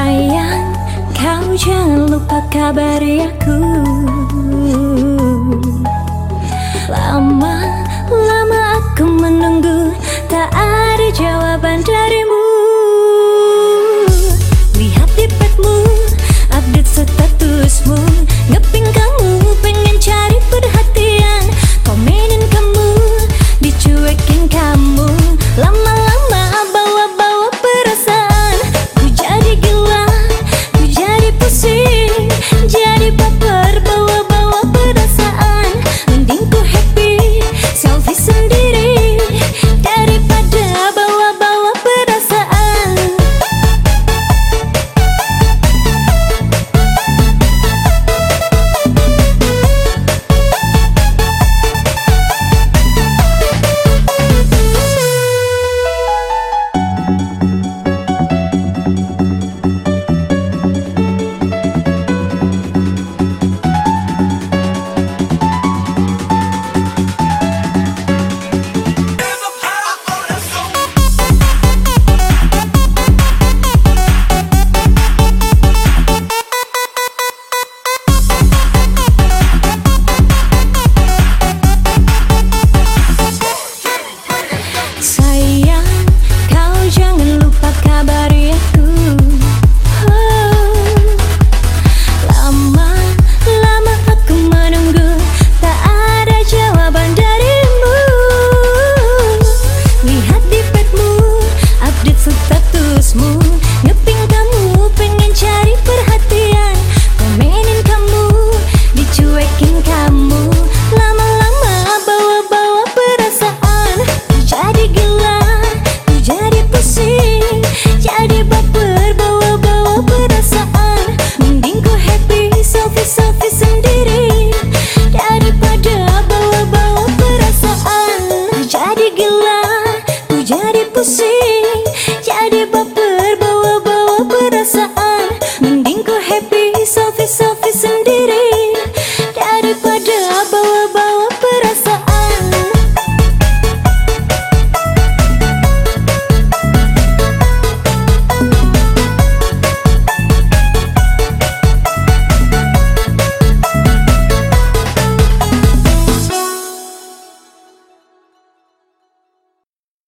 Sayang, kau jangan lupa kabari aku.